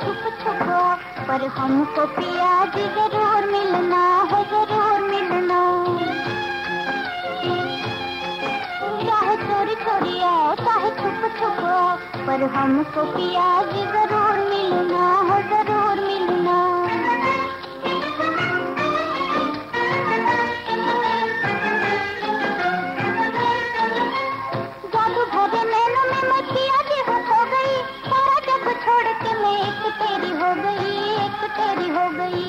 छुप छुपो पर हमको तो जी ज़रूर मिलना है, ज़रूर मिलना। चाहे चोरी चोरी आओ, चाहे छुप छुपो पर हमको तो जी ज़रूर हो गई।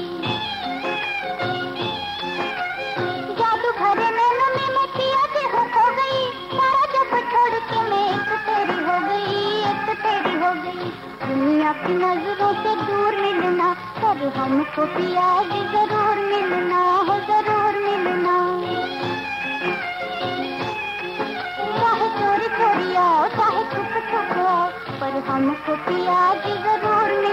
जादू भरे में मैं पिया जी हूँ गई। सारा जग छोड़ के मैं एक तेरी हो गई, एक तेरी हो गई। दुनिया की नज़रों से दूर मिलना, पर हमको पिया ज़रूर मिलना, हो ज़रूर मिलना। चाहे छुप आओ, पर हमको पिया ज़रूर मिलना।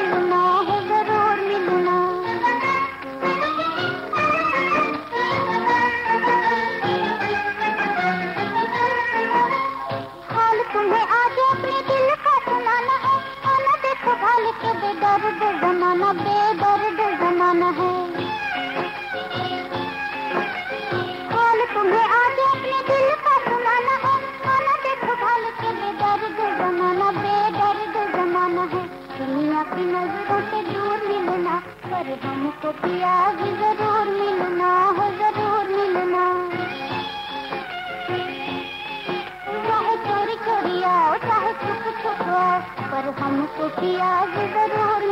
दुनिया की नज़रों से दूर मिलना, पर हमको पिया ज़रूर मिलना, हो ज़रूर मिलना। चाहे चोरी चोरी आओ, चाहे छुप छुप आओ, पर हमको ज़रूर